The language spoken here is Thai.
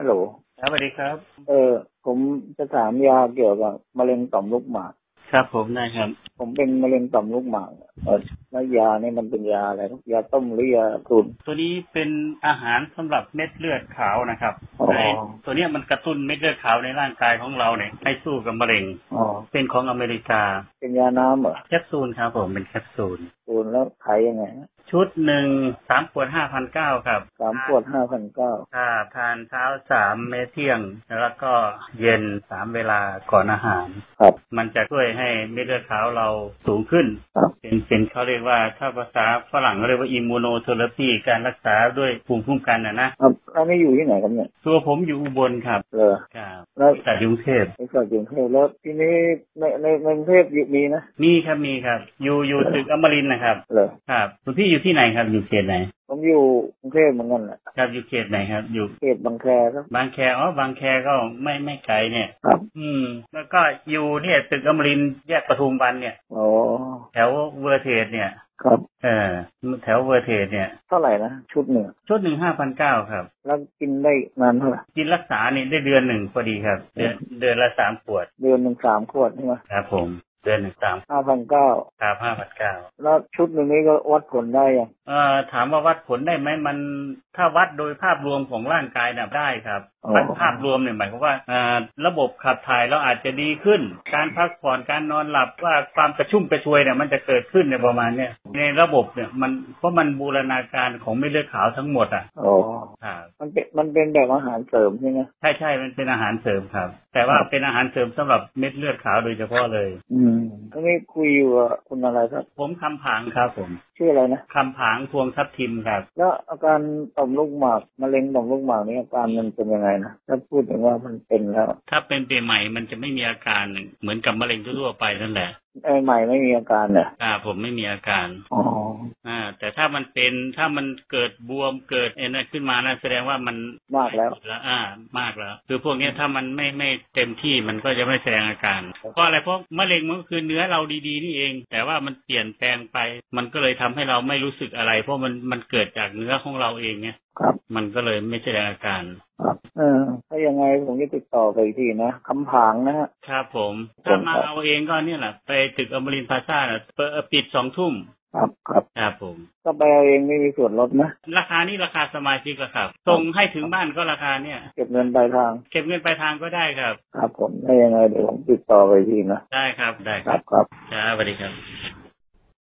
ฮัลโหลครับสวัสดีครับ เออ ผมจะถามยาเกี่ยวกับมะเร็งต่อมลูกหมากครับผมได้ครับ ผมเป็นมะเร็งต่อมลูกหมากเออแล้วยานี่มันเป็นยาอะไรครับยาต้มหรือยาสูตรตัวนี้เป็นอาหารสำหรับเม็ดเลือดขาวนะครับอ๋อไอ้ตัวเนี้ยมันกระตุ้นเม็ดเลือดขาวในร่างกายของเราเนี่ยให้สู้กับมะเร็งอ๋อเป็นของอเมริกา เป็นยาน้ำเหรอแคปซูลครับผมเป็นแคปซูลสูตรแล้วขายยังไงฮะ ชุดหนึ่งสามขวดห้าพันเก้าครับสามขวดห้าพันเก้าถ้าทานเช้าสามเมดเที่ยง แล้วก็เย็นสามเวลาก่อนอาหารครับ มันจะช่วยให้เม็ดเลือดขาวเราสูงขึ้นครับเป็นเป็นเขาเรียกว่าถ้าภาษาฝรั่งเขาเรียกว่าอิมมูโนเทอราปีการรักษาด้วยภูมิคุ้มกันนะนะครับแล้วนี่อยู่ที่ไหนครับเนี่ยตัวผมอยู่อุบลครับเหรอครับแล้วจากกรุงเทพไอ้สัตว์อยู่กรุงเทพแล้วที่นี้ในในในกรุงเทพมีนะมีครับมีครับ อยู่อยู่ตึกอมรินทร์นะครับเหรอครับคุณพี่อยู่ที่ไหนครับ อยู่เขตไหน ผมอยู่กรุงเทพเหมือนกันแหละครับอยู่เขตไหนครับ อยู่เขตบางแคครับ บางแคอ๋อบางแคก็ไม่ไม่ไกลเนี่ยครับ อืม แล้วก็อยู่เนี่ยตึกอมรินทร์แยกปทุมวันเนี่ยอ๋อแถว World Trade เนี่ยครับเออแถว World Trade เนี่ยเท่าไหร่นะชุดหนึ่งชุดหนึ่งห้าพันเก้าครับ แล้วกินได้นานเท่าไหร่กินรักษานี่ได้เดือนหนึ่งพอดีครับ เดือนเดือนละสามขวด เดือนหนึ่งสามขวดใช่ไหมครับผมเดือนหนึ่งสามห้าพันเก้าครับห้าพันเก้าแล้วชุดหนึ่งนี้ก็วัดผลได้ยังเอ่อถามว่าวัดผลได้ไหมมันถ้าวัดโดยภาพรวมของร่างกายน่ะได้ครับอ๋อวัดภาพรวมเนี่ยหมายความว่าเอ่อระบบขับถ่ายเราอาจจะดีขึ้น การพักผ่อนการนอนหลับว่าความกระชุ่มกระชวยเนี่ยมันจะเกิดขึ้นในยประมาณเนี้ยในระบบเนี่ยมันเพราะมันบูรณาการของเม็ดเลือดขาวทั้งหมดอะอ๋อครับ มันเป็นมันเป็นแบบอาหารเสริมใช่ไหมใช่ใช่มันเป็นอาหารเสริมครับ แต่ว่าเป็นอาหารเสริมสำหรับเม็ดเลือดขาวโดยเฉพาะเลย อืมทีนี้คุยอยู่กับคุณอะไรครับ ผมคำผางครับผม ชื่ออะไรนะคำผางพวงทับทิมครับ แล้วอาการต่อมลูกหมากมะเร็งต่อมลูกหมากนี่อาการมันเป็นยังไงนะถ้าพูดถึงว่ามันเป็นแล้ว ถ้าเป็นปีใหม่มันจะไม่มีอาการเหมือนกับมะเร็งทั่วๆไปนั่นแหละไอ้ใหม่ไม่มีอาการเนี่ยอ่า ผมไม่มีอาการอ๋ออ่า แต่ถ้ามันเป็นถ้ามันเกิดบวมเกิดเอ็นอะไรขึ้นมานะแสดงว่ามันมากแล้วแล้วอ่า มากแล้ว คือพวกเนี้ยถ้ามันไม่ไม่เต็มที่มันก็จะไม่แสดงอาการเพราะอะไรเพราะมะเร็งมันก็คือเนื้อเราดีๆนี่เอง แต่ว่ามันเปลี่ยนแปลงไปมันก็เลยทำให้เราไม่รู้สึกอะไร เพราะมันมันเกิดจากเนื้อของเราเองเนี่ยครับ มันก็เลยไม่แสดงอาการครับ เออถ้ายังไงผมจะติดต่อไปอีกทีนะคำผางนะฮะครับผมผมถ้ามาครับเอาเองก็เนี่ยแหละไปตึกอมรินทร์พลาซ่าน่ะเปิดปิดสองทุ่มครับครับครับผมก็ไปเอาเองไม่มีส่วนลดนะ ราคานี่ราคาสมาชิกอะครับ ส่งให้ถึงบ้านก็ราคาเนี่ย เก็บเงินปลายทาง เก็บเงินปลายทางก็ได้ครับ ครับผมถ้ายังไงเดี๋ยวผมติดต่อไปอีกทีนะ ได้ครับได้คครัรับบครับครับสวัสดีครับ